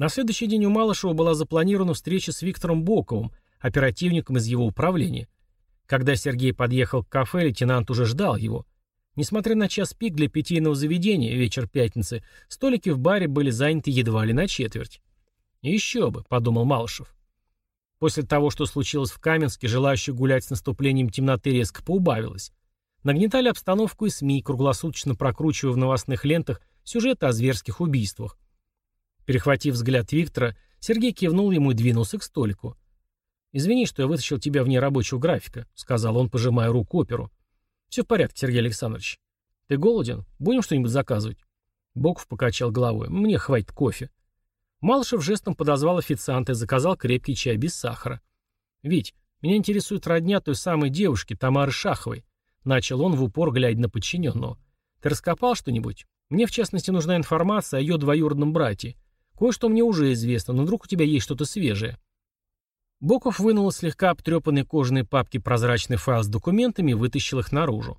На следующий день у Малышева была запланирована встреча с Виктором Боковым, оперативником из его управления. Когда Сергей подъехал к кафе, лейтенант уже ждал его. Несмотря на час пик для питейного заведения, вечер пятницы, столики в баре были заняты едва ли на четверть. «Еще бы», — подумал Малышев. После того, что случилось в Каменске, желающих гулять с наступлением темноты резко поубавилось. Нагнетали обстановку и СМИ, круглосуточно прокручивая в новостных лентах сюжеты о зверских убийствах. Перехватив взгляд Виктора, Сергей кивнул ему и двинулся к столику. «Извини, что я вытащил тебя вне рабочего графика», — сказал он, пожимая руку оперу. «Все в порядке, Сергей Александрович. Ты голоден? Будем что-нибудь заказывать?» Боков покачал головой. «Мне хватит кофе». Малышев жестом подозвал официанта и заказал крепкий чай без сахара. «Вить, меня интересует родня той самой девушки, Тамары Шаховой», — начал он в упор, глядя на подчиненного. «Ты раскопал что-нибудь? Мне, в частности, нужна информация о ее двоюродном брате. Кое-что мне уже известно, но вдруг у тебя есть что-то свежее». Боков вынул из слегка обтрепанной кожаной папки прозрачный файл с документами и вытащил их наружу.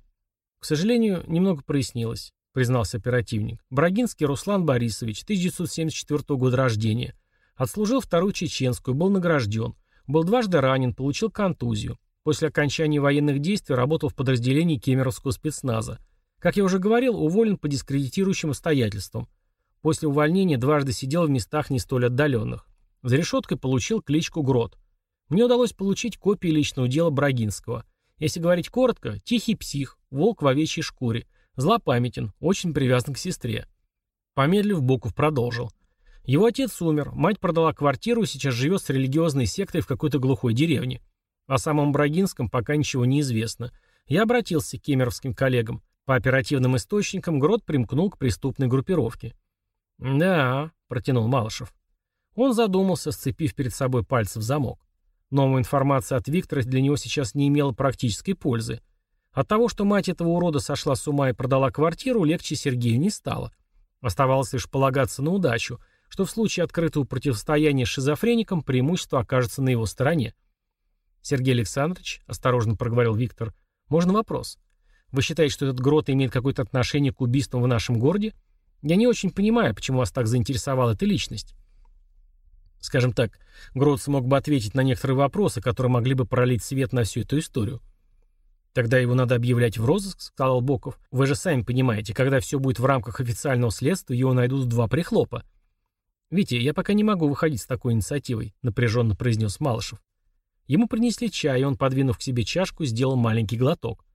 К сожалению, немного прояснилось, признался оперативник. Брагинский Руслан Борисович, 1974 года рождения. Отслужил вторую чеченскую, был награжден. Был дважды ранен, получил контузию. После окончания военных действий работал в подразделении Кемеровского спецназа. Как я уже говорил, уволен по дискредитирующим обстоятельствам. После увольнения дважды сидел в местах не столь отдаленных. За решеткой получил кличку Грот. Мне удалось получить копии личного дела Брагинского. Если говорить коротко, тихий псих, волк в овечьей шкуре, злопамятен, очень привязан к сестре. Помедлив, Боков продолжил. Его отец умер, мать продала квартиру и сейчас живет с религиозной сектой в какой-то глухой деревне. О самом Брагинском пока ничего не известно. Я обратился к кемеровским коллегам. По оперативным источникам Грот примкнул к преступной группировке. «Да», — протянул Малышев. Он задумался, сцепив перед собой пальцы в замок. Новая информация от Виктора для него сейчас не имела практической пользы. От того, что мать этого урода сошла с ума и продала квартиру, легче Сергею не стало. Оставалось лишь полагаться на удачу, что в случае открытого противостояния с шизофреником преимущество окажется на его стороне. «Сергей Александрович», — осторожно проговорил Виктор, — «можно вопрос? Вы считаете, что этот грот имеет какое-то отношение к убийствам в нашем городе? Я не очень понимаю, почему вас так заинтересовала эта личность». Скажем так, Грот смог бы ответить на некоторые вопросы, которые могли бы пролить свет на всю эту историю. «Тогда его надо объявлять в розыск», — сказал Боков. «Вы же сами понимаете, когда все будет в рамках официального следствия, его найдут в два прихлопа». «Витя, я пока не могу выходить с такой инициативой», — напряженно произнес Малышев. Ему принесли чай, и он, подвинув к себе чашку, сделал маленький глоток.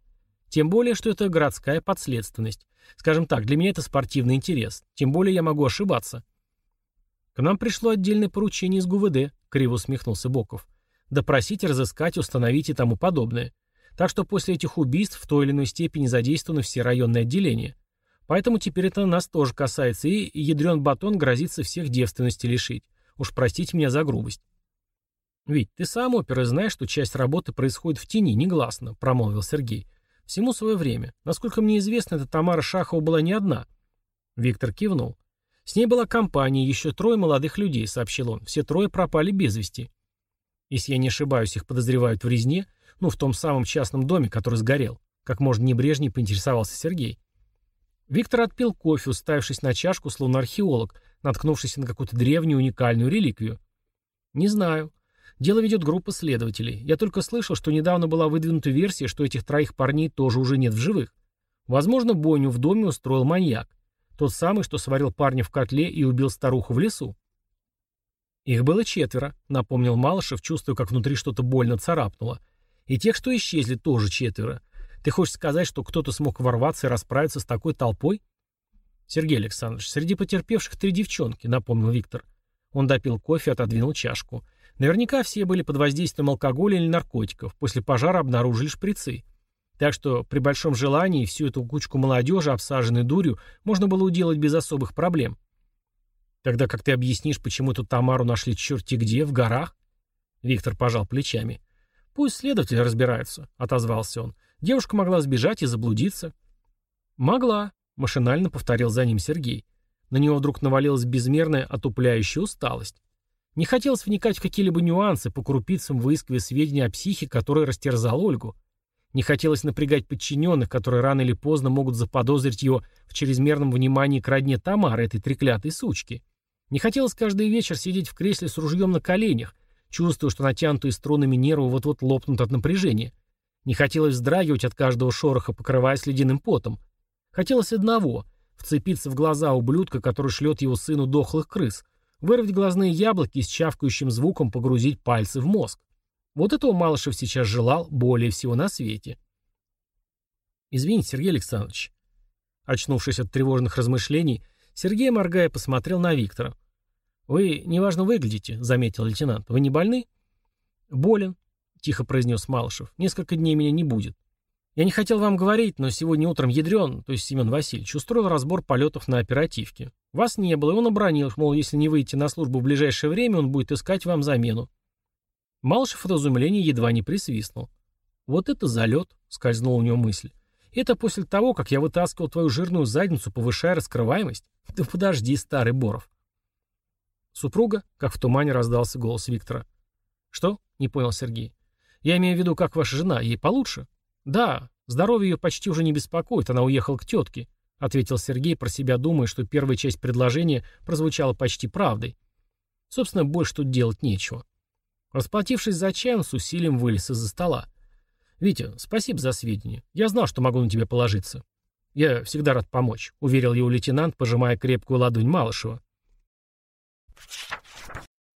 Тем более, что это городская подследственность. Скажем так, для меня это спортивный интерес. Тем более я могу ошибаться. «К нам пришло отдельное поручение из ГУВД», — криво усмехнулся Боков. «Допросить, разыскать, установить и тому подобное. Так что после этих убийств в той или иной степени задействованы все районные отделения. Поэтому теперь это нас тоже касается, и ядрен батон грозится всех девственности лишить. Уж простите меня за грубость». «Ведь ты сам опер и знаешь, что часть работы происходит в тени, негласно», — промолвил Сергей. «Всему свое время. Насколько мне известно, эта Тамара Шахова была не одна». Виктор кивнул. С ней была компания, еще трое молодых людей, сообщил он. Все трое пропали без вести. Если я не ошибаюсь, их подозревают в резне, ну, в том самом частном доме, который сгорел. Как можно небрежнее поинтересовался Сергей. Виктор отпил кофе, уставившись на чашку, словно археолог, наткнувшийся на какую-то древнюю уникальную реликвию. «Не знаю. Дело ведет группа следователей. Я только слышал, что недавно была выдвинута версия, что этих троих парней тоже уже нет в живых. Возможно, бойню в доме устроил маньяк. Тот самый, что сварил парня в котле и убил старуху в лесу. Их было четверо, напомнил Малышев, чувствуя, как внутри что-то больно царапнуло. И тех, что исчезли, тоже четверо. Ты хочешь сказать, что кто-то смог ворваться и расправиться с такой толпой? Сергей Александрович, среди потерпевших три девчонки, напомнил Виктор. Он допил кофе и отодвинул чашку. Наверняка все были под воздействием алкоголя или наркотиков. После пожара обнаружили шприцы. Так что при большом желании всю эту кучку молодежи, обсаженной дурью, можно было уделать без особых проблем. Тогда как ты объяснишь, почему эту Тамару нашли черти где, в горах? Виктор пожал плечами. Пусть следователи разбираются, отозвался он. Девушка могла сбежать и заблудиться. Могла, машинально повторил за ним Сергей. На него вдруг навалилась безмерная отупляющая усталость. Не хотелось вникать в какие-либо нюансы, по крупицам выискивая сведения о психе, которая растерзала Ольгу. Не хотелось напрягать подчиненных, которые рано или поздно могут заподозрить его в чрезмерном внимании к родне Тамары, этой треклятой сучки. Не хотелось каждый вечер сидеть в кресле с ружьем на коленях, чувствуя, что натянутые струнами нервы вот-вот лопнут от напряжения. Не хотелось вздрагивать от каждого шороха, покрываясь ледяным потом. Хотелось одного — вцепиться в глаза ублюдка, который шлет его сыну дохлых крыс, вырвать глазные яблоки и с чавкающим звуком погрузить пальцы в мозг. Вот этого Малышев сейчас желал более всего на свете. «Извините, Сергей Александрович». Очнувшись от тревожных размышлений, Сергей, моргая, посмотрел на Виктора. «Вы неважно выглядите», — заметил лейтенант. «Вы не больны?» «Болен», — тихо произнес Малышев. «Несколько дней меня не будет. Я не хотел вам говорить, но сегодня утром Ядрен, то есть Семен Васильевич, устроил разбор полетов на оперативке. Вас не было, и он обронил, мол, если не выйти на службу в ближайшее время, он будет искать вам замену. Малышев от изумления едва не присвистнул. «Вот это залет», — скользнула у него мысль. «Это после того, как я вытаскивал твою жирную задницу, повышая раскрываемость? Да подожди, старый Боров». «Супруга?» — как в тумане раздался голос Виктора. «Что?» — не понял Сергей. «Я имею в виду, как ваша жена. Ей получше?» «Да. Здоровье ее почти уже не беспокоит. Она уехала к тетке», — ответил Сергей, про себя думая, что первая часть предложения прозвучала почти правдой. Собственно, больше тут делать нечего. Расплатившись за чай, он с усилием вылез из-за стола. «Витя, спасибо за сведения. Я знал, что могу на тебя положиться». «Я всегда рад помочь», — уверил его лейтенант, пожимая крепкую ладонь Малышева.